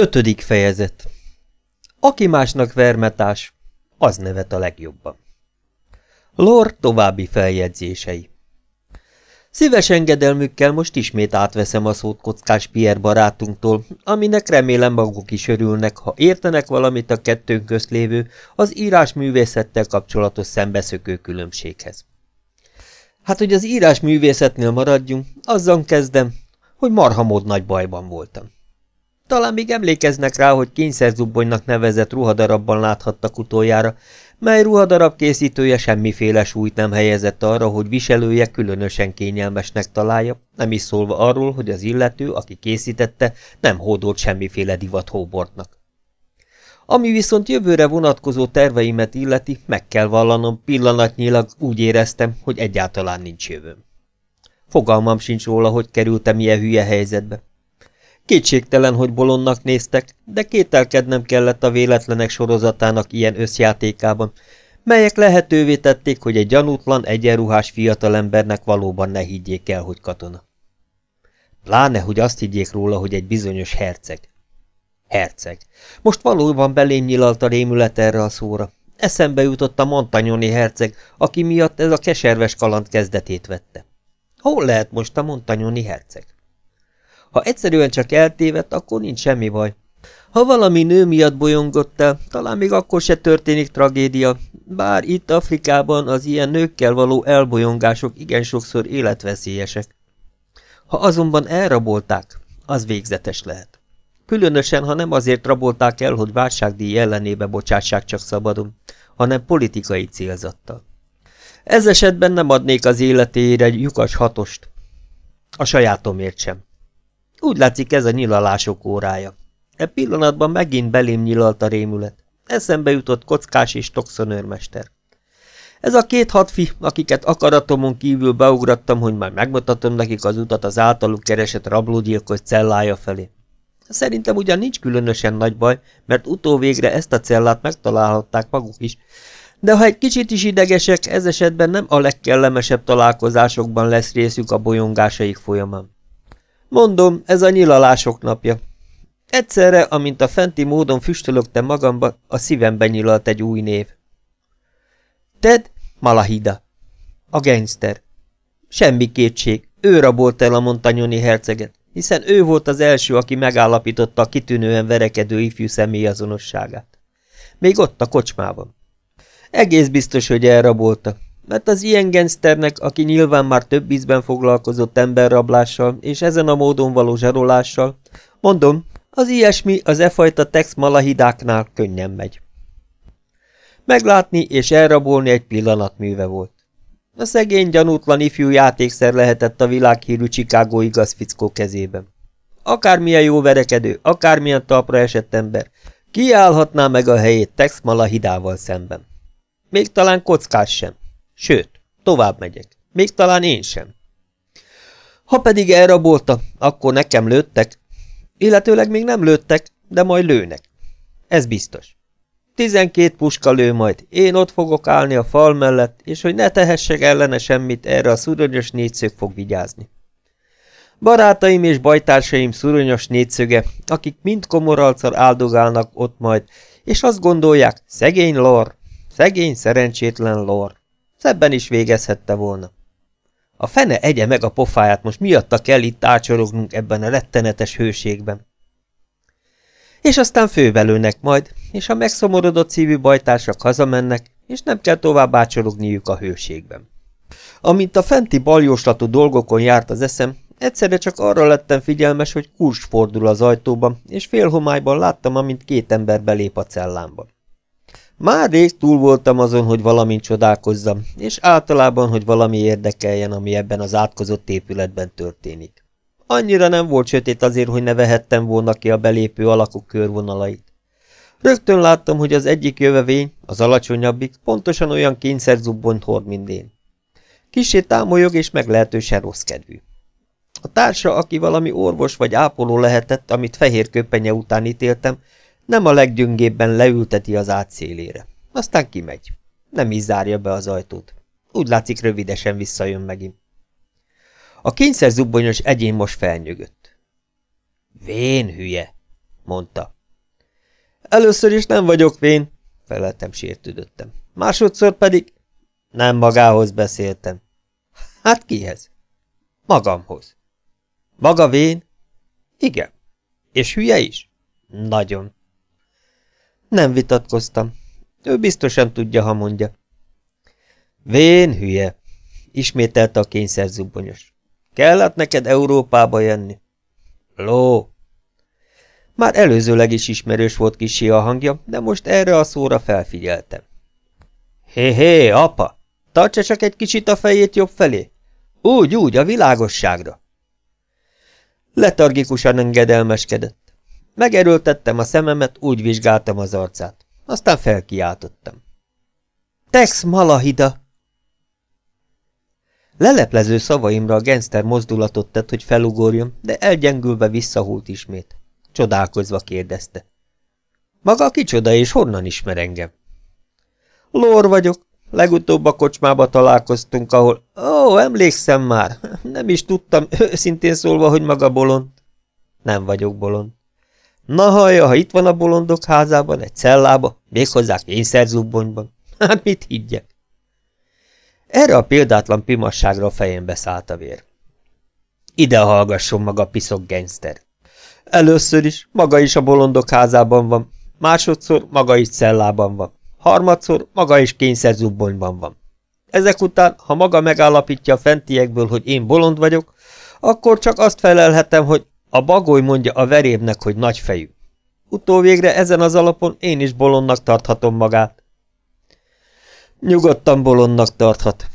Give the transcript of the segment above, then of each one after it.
Ötödik fejezet Aki másnak vermetás, az nevet a legjobban. Lord további feljegyzései Szíves engedelmükkel most ismét átveszem a szót kockás Pierre barátunktól, aminek remélem maguk is örülnek, ha értenek valamit a kettőnk közt lévő, az írásművészettel kapcsolatos szembeszökő különbséghez. Hát, hogy az írásművészetnél maradjunk, azzal kezdem, hogy marhamód nagy bajban voltam. Talán még emlékeznek rá, hogy kényszerzubbonynak nevezett ruhadarabban láthattak utoljára, mely ruhadarab készítője semmiféle súlyt nem helyezett arra, hogy viselője különösen kényelmesnek találja, nem is szólva arról, hogy az illető, aki készítette, nem hódolt semmiféle divat hóbortnak. Ami viszont jövőre vonatkozó terveimet illeti, meg kell vallanom, pillanatnyilag úgy éreztem, hogy egyáltalán nincs jövőm. Fogalmam sincs róla, hogy kerültem ilyen hülye helyzetbe. Kétségtelen, hogy bolondnak néztek, de kételkednem kellett a véletlenek sorozatának ilyen összjátékában, melyek lehetővé tették, hogy egy gyanútlan, egyenruhás fiatalembernek valóban ne higgyék el, hogy katona. Pláne, hogy azt higgyék róla, hogy egy bizonyos herceg. Herceg. Most valóban belém nyilalt a rémület erre a szóra. Eszembe jutott a Montagnoni herceg, aki miatt ez a keserves kaland kezdetét vette. Hol lehet most a Montagnoni herceg? Ha egyszerűen csak eltévedt, akkor nincs semmi baj. Ha valami nő miatt bolyongott el, talán még akkor se történik tragédia, bár itt Afrikában az ilyen nőkkel való elbolyongások igen sokszor életveszélyesek. Ha azonban elrabolták, az végzetes lehet. Különösen, ha nem azért rabolták el, hogy válságdíj ellenébe bocsássák csak szabadon, hanem politikai célzattal. Ez esetben nem adnék az életére egy lyukas hatost. A sajátomért sem. Úgy látszik ez a nyilalások órája. E pillanatban megint belém nyilalt a rémület. Eszembe jutott kockás és toxonőrmester. Ez a két hadfi, akiket akaratomon kívül beugrattam, hogy már megmutatom nekik az utat az általuk keresett rablógyilkos cellája felé. Szerintem ugyan nincs különösen nagy baj, mert utóvégre ezt a cellát megtalálhatták maguk is, de ha egy kicsit is idegesek, ez esetben nem a legkellemesebb találkozásokban lesz részük a bolyongásaik folyamán. Mondom, ez a nyilalások napja. Egyszerre, amint a fenti módon füstölögtem magamba, a szívemben nyilalt egy új név. Ted Malahida. A gangster. Semmi kétség, ő rabolt el a Montanyoni herceget, hiszen ő volt az első, aki megállapította a kitűnően verekedő ifjú személyazonosságát. Még ott a kocsmában. Egész biztos, hogy elrabolta, mert az ilyen gangsternek, aki nyilván már több ízben foglalkozott emberrablással és ezen a módon való zsarolással, mondom, az ilyesmi az e fajta tex malahidáknál könnyen megy. Meglátni és elrabolni egy pillanat műve volt. A szegény, gyanútlan ifjú játékszer lehetett a világhírű Chicago igazfickó kezében. Akármilyen jó verekedő, akármilyen talpra esett ember, kiállhatná meg a helyét Tex Malahidával szemben. Még talán kockás sem. Sőt, tovább megyek. Még talán én sem. Ha pedig elrabolta, akkor nekem lőttek. Illetőleg még nem lőttek, de majd lőnek. Ez biztos. Tizenkét puska lő majd, én ott fogok állni a fal mellett, és hogy ne tehessek ellene semmit, erre a szuronyos négyszög fog vigyázni. Barátaim és bajtársaim szuronyos négyszöge, akik mind komoralcal áldogálnak ott majd, és azt gondolják, szegény lor, szegény szerencsétlen lor. Szebben is végezhette volna. A fene egye meg a pofáját, most miatta kell itt ácsorognunk ebben a rettenetes hőségben. És aztán fővelőnek majd, és a megszomorodott szívű bajtársak hazamennek, és nem kell tovább ácsorogniuk a hőségben. Amint a fenti baljóslatú dolgokon járt az eszem, egyszerre csak arra lettem figyelmes, hogy kurs fordul az ajtóban, és félhomályban láttam, amint két ember belép a cellámba. Már rég túl voltam azon, hogy valamint csodálkozzam, és általában, hogy valami érdekeljen, ami ebben az átkozott épületben történik. Annyira nem volt sötét azért, hogy ne vehettem volna ki a belépő alakok körvonalait. Rögtön láttam, hogy az egyik jövevény, az alacsonyabbik, pontosan olyan kényszerzubbont hord, mint én. Kisé támolyog és meglehetősen rossz kedvű. A társa, aki valami orvos vagy ápoló lehetett, amit fehér köpenye után ítéltem, nem a leggyöngébben leülteti az átszélére. Aztán kimegy. Nem is zárja be az ajtót. Úgy látszik, rövidesen visszajön megint. A kényszer zubbonyos egyén most felnyögött. Vén hülye, mondta. Először is nem vagyok vén, feleltem sértődöttem. Másodszor pedig nem magához beszéltem. Hát kihez? Magamhoz. Maga vén? Igen. És hülye is? Nagyon. Nem vitatkoztam. Ő biztosan tudja, ha mondja. Vén hülye, ismételte a kényszerzubbonyos. Kellett neked Európába jönni? Ló! Már előzőleg is ismerős volt kisé a hangja, de most erre a szóra felfigyeltem. Hé-hé, apa! Tartsa csak egy kicsit a fejét jobb felé. Úgy, úgy, a világosságra. Letargikusan engedelmeskedett. Megerőltettem a szememet, úgy vizsgáltam az arcát. Aztán felkiáltottam. Tex Malahida! Leleplező szavaimra a genszter mozdulatot tett, hogy felugorjon, de elgyengülve visszahult ismét. Csodálkozva kérdezte. Maga kicsoda és honnan ismer engem? Lór vagyok. Legutóbb a kocsmába találkoztunk, ahol... Ó, emlékszem már. Nem is tudtam, őszintén szólva, hogy maga bolond. Nem vagyok bolond. Na hallja, ha itt van a bolondok házában, egy cellába, méghozzá kényszerzubbonyban, hát mit higgyek? Erre a példátlan pimasságra a fejembe szállt a vér. Ide hallgasson maga piszok gangster. Először is, maga is a bolondok házában van, másodszor maga is cellában van, harmadszor maga is kényszerzubbonyban van. Ezek után, ha maga megállapítja a fentiekből, hogy én bolond vagyok, akkor csak azt felelhetem, hogy a bagoly mondja a verébnek, hogy nagyfejű. Utóvégre ezen az alapon én is bolondnak tarthatom magát. Nyugodtan bolondnak tarthat.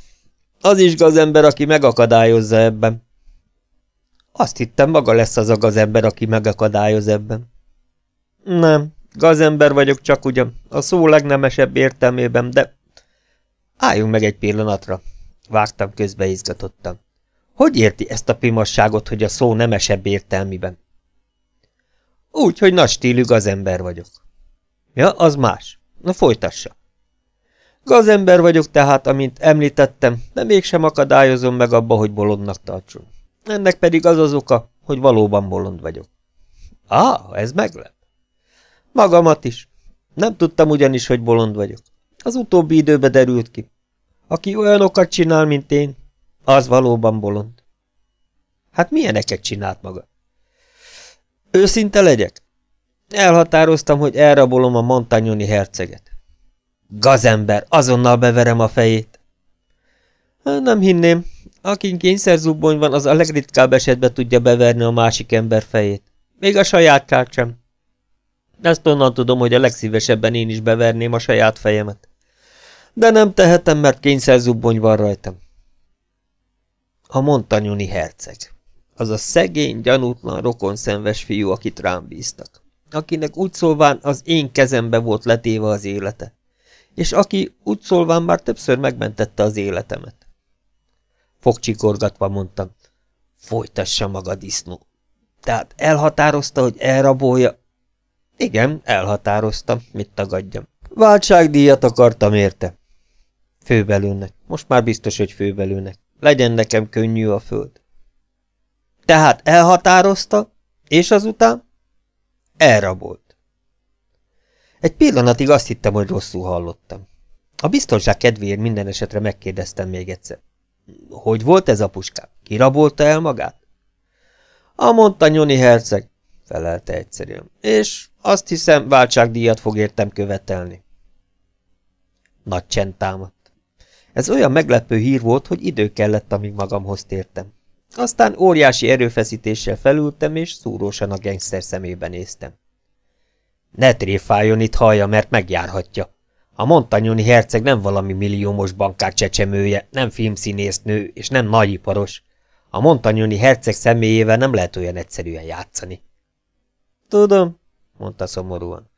Az is gazember, aki megakadályozza ebben. Azt hittem, maga lesz az a gazember, aki megakadályoz ebben. Nem, gazember vagyok csak ugyan, a szó legnemesebb értelmében, de... Álljunk meg egy pillanatra. Vágtam közbe izgatottan. Hogy érti ezt a pimasságot, hogy a szó nemesebb értelmiben? Úgy, hogy nagy stílű gazember vagyok. Ja, az más. Na folytassa. Gazember vagyok tehát, amint említettem, de mégsem akadályozom meg abba, hogy bolondnak tartson. Ennek pedig az az oka, hogy valóban bolond vagyok. Á, ez meglep. Magamat is. Nem tudtam ugyanis, hogy bolond vagyok. Az utóbbi időbe derült ki. Aki olyanokat csinál, mint én, az valóban bolond. Hát milyeneket csinált maga? Őszinte legyek? Elhatároztam, hogy elrabolom a montanyoni herceget. Gazember, azonnal beverem a fejét. Nem hinném. Akin kényszerzubbony van, az a legritkább esetben tudja beverni a másik ember fejét. Még a sajátját sem. Ezt onnan tudom, hogy a legszívesebben én is beverném a saját fejemet. De nem tehetem, mert kényszerzubbony van rajtam. A montanyoni herceg. Az a szegény, gyanútlan, rokonszenves fiú, akit rám bíztak. Akinek úgy szólván az én kezembe volt letéve az élete és aki úgy szólván már többször megmentette az életemet. Fogcsikorgatva mondtam, folytassa maga disznó. Tehát elhatározta, hogy elrabolja? Igen, elhatároztam, mit tagadjam. Váltságdíjat akartam érte. Főbelőnek, most már biztos, hogy főbelőnek. Legyen nekem könnyű a föld. Tehát elhatározta, és azután elrabolt. Egy pillanatig azt hittem, hogy rosszul hallottam. A biztonság kedvéért minden esetre megkérdeztem még egyszer. Hogy volt ez a puskám? Kirabolta el magát? A mondta Nyoni herceg, felelte egyszerűen, és azt hiszem, váltságdíjat fog értem követelni. Nagy csend támadt. Ez olyan meglepő hír volt, hogy idő kellett, amíg magamhoz tértem. Aztán óriási erőfeszítéssel felültem, és szúrósan a gengszter szemébe néztem. Ne tréfáljon itt hallja, mert megjárhatja. A Montanyoni herceg nem valami milliómos bankár csecsemője, nem filmszínésznő, és nem nagyiparos. A Montanyoni herceg személyével nem lehet olyan egyszerűen játszani. Tudom, mondta szomorúan.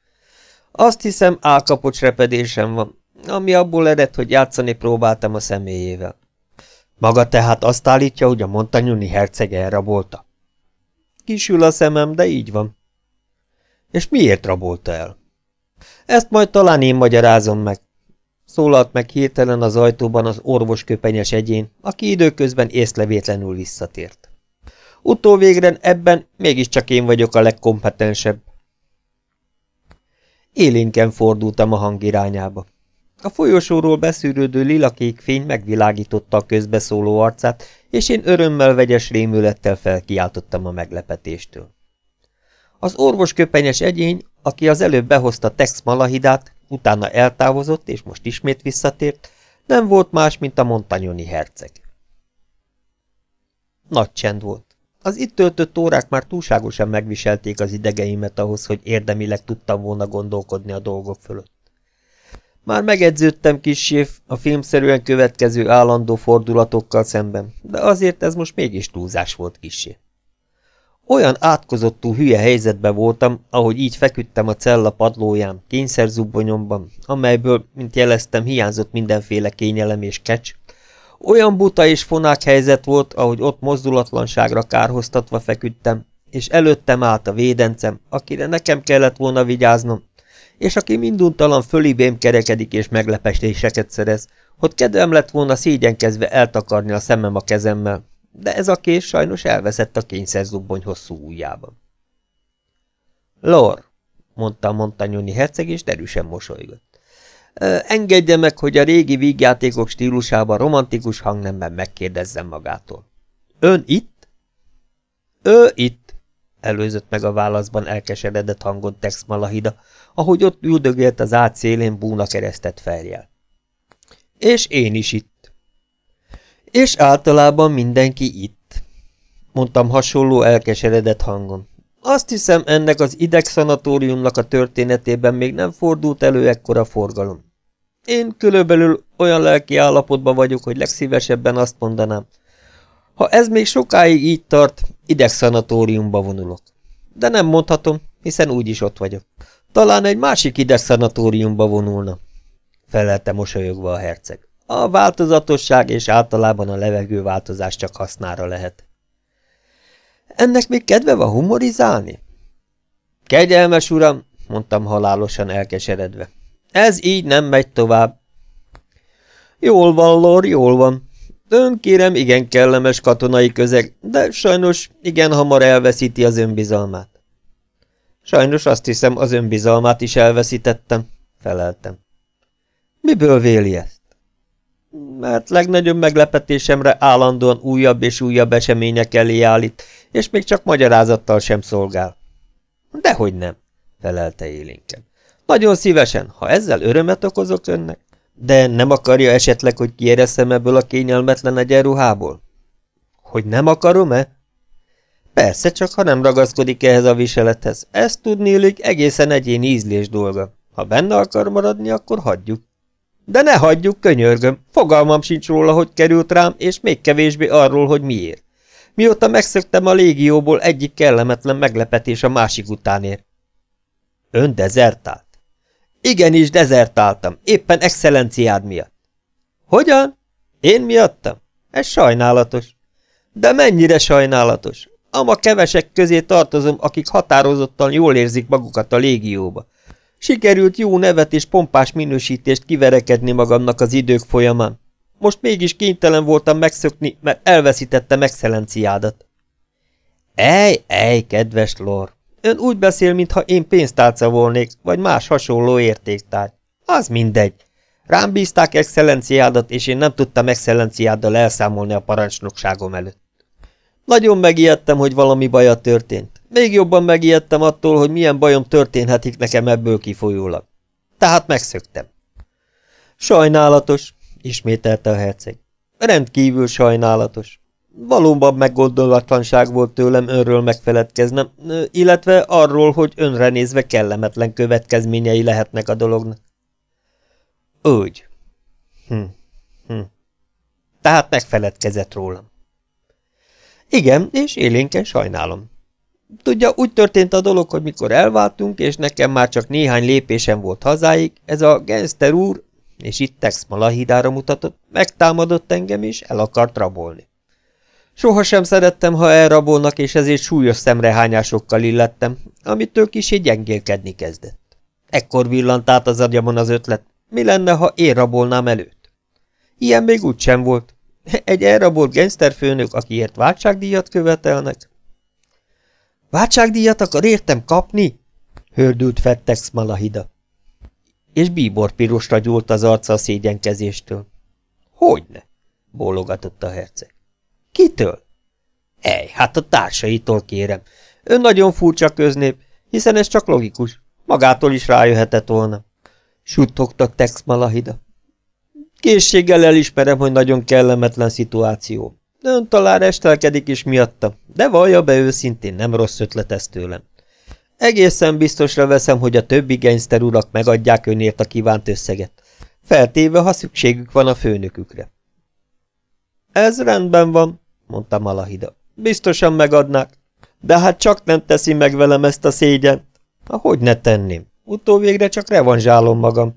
Azt hiszem, álkapocs repedésem van, ami abból ered, hogy játszani próbáltam a személyével. Maga tehát azt állítja, hogy a Montanyoni herceg elrabolta? Kisül a szemem, de így van. És miért rabolta el? Ezt majd talán én magyarázom meg. Szólalt meg hirtelen az ajtóban az orvosköpenyes egyén, aki időközben észlevétlenül visszatért. Utóvégren ebben mégiscsak én vagyok a legkompetensebb. Élénken fordultam a hang irányába. A folyosóról beszűrődő lilakék fény megvilágította a közbeszóló arcát, és én örömmel vegyes rémülettel felkiáltottam a meglepetéstől. Az orvos köpenyes egyény, aki az előbb behozta Tex Malahidát, utána eltávozott, és most ismét visszatért, nem volt más, mint a montanyoni herceg. Nagy csend volt. Az itt töltött órák már túlságosan megviselték az idegeimet ahhoz, hogy érdemileg tudtam volna gondolkodni a dolgok fölött. Már megedződtem kissé a filmszerűen következő állandó fordulatokkal szemben, de azért ez most mégis túlzás volt kissé. Olyan átkozottú hülye helyzetben voltam, ahogy így feküdtem a cella padlóján, kényszerzubbonyomban, amelyből, mint jeleztem, hiányzott mindenféle kényelem és kecs. Olyan buta és fonák helyzet volt, ahogy ott mozdulatlanságra kárhoztatva feküdtem, és előttem állt a védencem, akire nekem kellett volna vigyáznom, és aki minduntalan fölibém kerekedik és meglepestéseket szerez, hogy kedvem lett volna szégyenkezve eltakarni a szemem a kezemmel, de ez a kés sajnos elveszett a kényszerzubbony hosszú ujjában. Lor, mondta a Montanyoni herceg, és derűsen mosolygott. Engedje meg, hogy a régi vígjátékok stílusában romantikus hangnemben megkérdezzem magától. Ön itt? Ő itt, előzött meg a válaszban elkeseredett hangon Tex Malahida, ahogy ott üldögélt az át szélén búna keresztet feljel. És én is itt. És általában mindenki itt, mondtam hasonló elkeseredett hangon. Azt hiszem, ennek az idegszanatóriumnak a történetében még nem fordult elő ekkora forgalom. Én körülbelül olyan lelki állapotban vagyok, hogy legszívesebben azt mondanám. Ha ez még sokáig így tart, idegszanatóriumba vonulok. De nem mondhatom, hiszen úgyis ott vagyok. Talán egy másik idegszanatóriumba vonulna, felelte mosolyogva a herceg. A változatosság és általában a levegőváltozás csak hasznára lehet. Ennek még kedve van humorizálni? Kegyelmes uram, mondtam halálosan elkeseredve. Ez így nem megy tovább. Jól van, Lor, jól van. Ön kérem, igen kellemes katonai közeg, de sajnos igen hamar elveszíti az önbizalmát. Sajnos azt hiszem, az önbizalmát is elveszítettem, feleltem. Miből véli ezt? Mert legnagyobb meglepetésemre állandóan újabb és újabb események elé állít, és még csak magyarázattal sem szolgál. Dehogy nem, felelte élénken. Nagyon szívesen, ha ezzel örömet okozok önnek. De nem akarja esetleg, hogy kieresszem ebből a kényelmetlen egyenruhából? Hogy nem akarom-e? Persze, csak ha nem ragaszkodik ehhez a viselethez. Ezt tudnélik egészen egyén ízlés dolga. Ha benne akar maradni, akkor hagyjuk. De ne hagyjuk, könyörgöm. Fogalmam sincs róla, hogy került rám, és még kevésbé arról, hogy miért. Mióta megszöktem a légióból, egyik kellemetlen meglepetés a másik után ér. Ön dezertált? Igenis, dezertáltam, éppen excellenciád miatt. Hogyan? Én miattam? Ez sajnálatos. De mennyire sajnálatos? Ama kevesek közé tartozom, akik határozottan jól érzik magukat a légióba. Sikerült jó nevet és pompás minősítést kiverekedni magamnak az idők folyamán. Most mégis kénytelen voltam megszökni, mert elveszítettem excellenciádat. Ej, ej, kedves lor! Ön úgy beszél, mintha én pénztárca volnék, vagy más hasonló értéktárgy. Az mindegy. Rám bízták excellenciádat, és én nem tudtam excellenciáddal elszámolni a parancsnokságom előtt. Nagyon megijedtem, hogy valami baja történt. Még jobban megijedtem attól, hogy milyen bajom történhetik nekem ebből kifolyólag. Tehát megszöktem. Sajnálatos, ismételte a herceg. Rendkívül sajnálatos. Valóban meggondolatlanság volt tőlem önről megfeledkeznem, illetve arról, hogy önre nézve kellemetlen következményei lehetnek a dolognak. Úgy. Hm. Hm. Tehát megfeledkezett rólam. Igen, és élénken sajnálom. Tudja, úgy történt a dolog, hogy mikor elváltunk, és nekem már csak néhány lépésem volt hazáig, ez a genszter úr, és itt Tex Malahidára mutatott, megtámadott engem, és el akart rabolni. Sohasem szerettem, ha elrabolnak, és ezért súlyos szemrehányásokkal illettem, amitől kisé gyengélkedni kezdett. Ekkor villant át az agyamon az ötlet, mi lenne, ha én rabolnám előtt? Ilyen még úgy sem volt. Egy elrabolt gangsterfőnök, akiért váltságdíjat követelnek. Váltságdíjat akar értem kapni? Hördült Fettex Malahida. és bíbor pirosra gyúlt az arca a szégyenkezéstől. Hogyne? bólogatott a herceg. Kitől? Ej, hát a társaitól kérem. Ön nagyon furcsa köznép, hiszen ez csak logikus. Magától is rájöhetett volna. Suttogtak Tex Malahida. Készséggel elismerem, hogy nagyon kellemetlen szituáció. Ön talán estelkedik is miatta, de vallja be őszintén, nem rossz ötlet ez tőlem. Egészen biztosra veszem, hogy a többi gangster urak megadják önért a kívánt összeget, feltéve, ha szükségük van a főnökükre. Ez rendben van, mondta Malahida. Biztosan megadnák, de hát csak nem teszi meg velem ezt a szégyent. Ahogy ne tenném, utóvégre csak revanzsálom magam.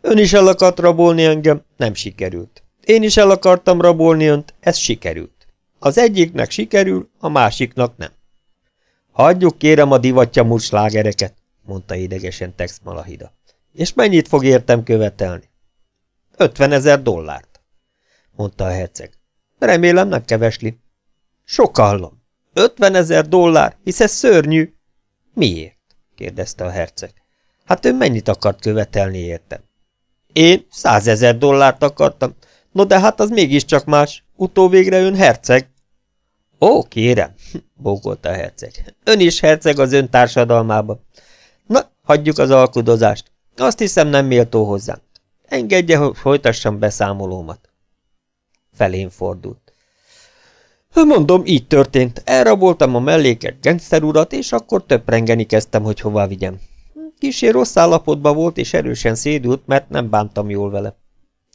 Ön is el akart rabolni engem, nem sikerült. Én is el akartam rabolni önt, ez sikerült. Az egyiknek sikerül, a másiknak nem. Hagyjuk kérem a divatja murslágereket, mondta idegesen Tex Malahida. És mennyit fog értem követelni? Ötven ezer dollárt, mondta a herceg. Remélem nem kevesli. Sokallom. Ötven ezer dollár, hisz ez szörnyű. Miért? kérdezte a herceg. Hát ő mennyit akart követelni értem? Én százezer dollárt akartam. No de hát az mégiscsak más. Utóvégre ön herceg. Ó, kérem, bókolta a herceg. Ön is herceg az ön társadalmába. Na, hagyjuk az alkudozást. Azt hiszem nem méltó hozzám. Engedje, hogy folytassam beszámolómat. Felén fordult. Mondom, így történt. Elraboltam a melléket gangster urat, és akkor töprengeni kezdtem, hogy hova vigyem. Kisé rossz állapotban volt, és erősen szédült, mert nem bántam jól vele.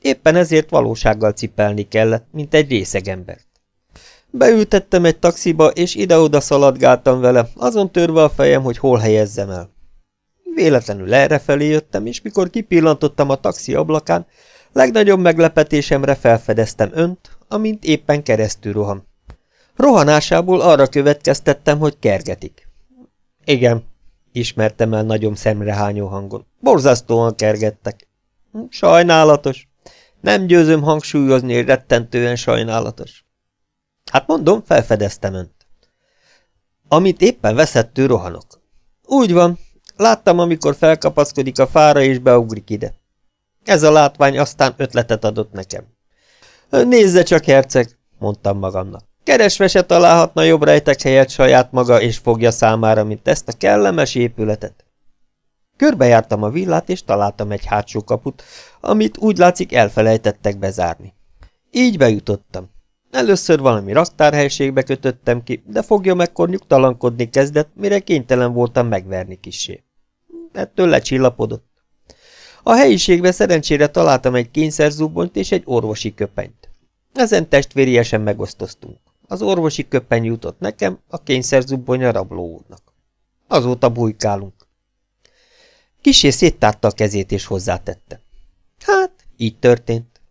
Éppen ezért valósággal cipelni kellett, mint egy részeg embert. Beültettem egy taxiba, és ide-oda szaladgáltam vele, azon törve a fejem, hogy hol helyezzem el. Véletlenül errefelé jöttem, és mikor kipillantottam a taxi ablakán, legnagyobb meglepetésemre felfedeztem önt, amint éppen keresztül roham. Rohanásából arra következtettem, hogy kergetik. Igen, ismertem el nagyon szemrehányó hangon. Borzasztóan kergettek. Sajnálatos. Nem győzöm hangsúlyozni, rettentően sajnálatos. Hát mondom, felfedeztem önt. Amit éppen veszettő rohanok. Úgy van, láttam, amikor felkapaszkodik a fára és beugrik ide. Ez a látvány aztán ötletet adott nekem. Nézze csak, herceg, mondtam magamnak. Keresve se találhatna jobb rejtek helyet saját maga és fogja számára, mint ezt a kellemes épületet. Körbejártam a villát, és találtam egy hátsó kaput, amit úgy látszik elfelejtettek bezárni. Így bejutottam. Először valami raktárhelységbe kötöttem ki, de fogja mekkor nyugtalankodni kezdett, mire kénytelen voltam megverni kisé. Ettől lecsillapodott. A helyiségbe szerencsére találtam egy kényszerzubonyt és egy orvosi köpenyt. Ezen testvériesen megosztoztunk. Az orvosi köpeny jutott nekem, a kényszerzubbony a rabló úrnak. Azóta bujkálunk. Kisé széttárta a kezét és hozzátette. Hát, így történt.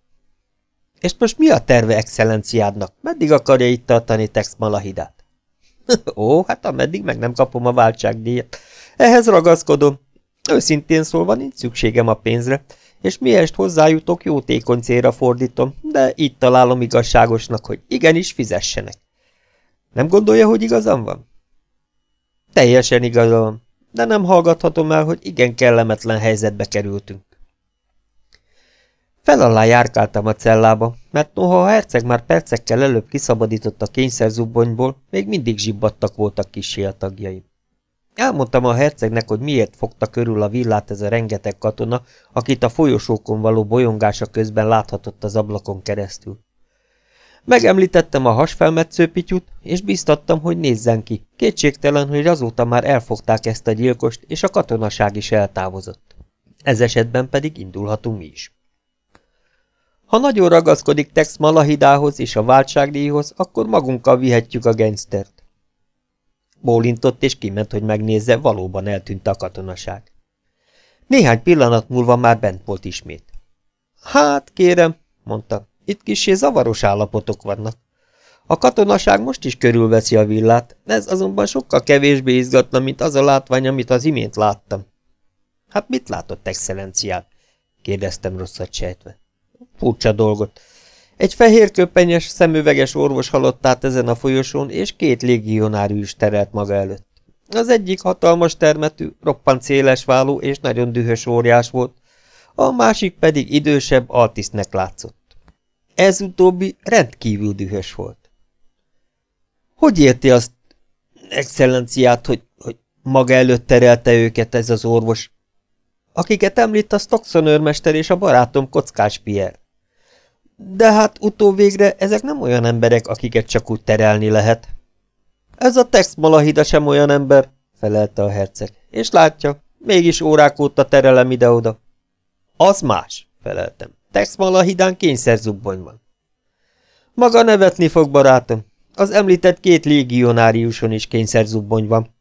És most mi a terve excellenciádnak? Meddig akarja itt tartani Tex Malahidát? Ó, hát ameddig meg nem kapom a váltságdíjat. Ehhez ragaszkodom. Őszintén szólva nincs szükségem a pénzre, és miest hozzájutok, jótékony célra fordítom, de itt találom igazságosnak, hogy igenis fizessenek. Nem gondolja, hogy igazam van? Teljesen igazam, de nem hallgathatom el, hogy igen kellemetlen helyzetbe kerültünk. Fel alá járkáltam a cellába, mert noha a herceg már percekkel előbb kiszabadított a kényszerzubbonyból, még mindig zsibbadtak voltak kisé a tagjaim. Elmondtam a hercegnek, hogy miért fogta körül a villát ez a rengeteg katona, akit a folyosókon való bolyongása közben láthatott az ablakon keresztül. Megemlítettem a hasfelmetsző pityut, és biztattam, hogy nézzen ki. Kétségtelen, hogy azóta már elfogták ezt a gyilkost, és a katonaság is eltávozott. Ez esetben pedig indulhatunk mi is. Ha nagyon ragaszkodik Tex Malahidához és a váltságdíjhoz, akkor magunkkal vihetjük a gangstert. Bólintott és kiment, hogy megnézze, valóban eltűnt a katonaság. Néhány pillanat múlva már bent volt ismét. Hát, kérem, mondta, itt kisé zavaros állapotok vannak. A katonaság most is körülveszi a villát, ez azonban sokkal kevésbé izgatna, mint az a látvány, amit az imént láttam. Hát mit látott, excellenciát? kérdeztem rosszat sejtve. Furcsa dolgot. Egy fehér köpenyes, szemüveges orvos halott át ezen a folyosón, és két légionárű is terelt maga előtt. Az egyik hatalmas termetű, roppant széles és nagyon dühös óriás volt, a másik pedig idősebb Altisznek látszott. Ez utóbbi rendkívül dühös volt. Hogy érti azt, excellenciát, hogy, hogy maga előtt terelte őket ez az orvos? Akiket említ a Stockson őrmester és a barátom Kockás Pierre. De hát utóvégre ezek nem olyan emberek, akiket csak úgy terelni lehet. Ez a Tex Malahida sem olyan ember, felelte a herceg, és látja, mégis órák óta terelem ide-oda. Az más, feleltem. Tex Malahidán kényszerzubbony van. Maga nevetni fog, barátom. Az említett két légionáriuson is kényszerzubbony van.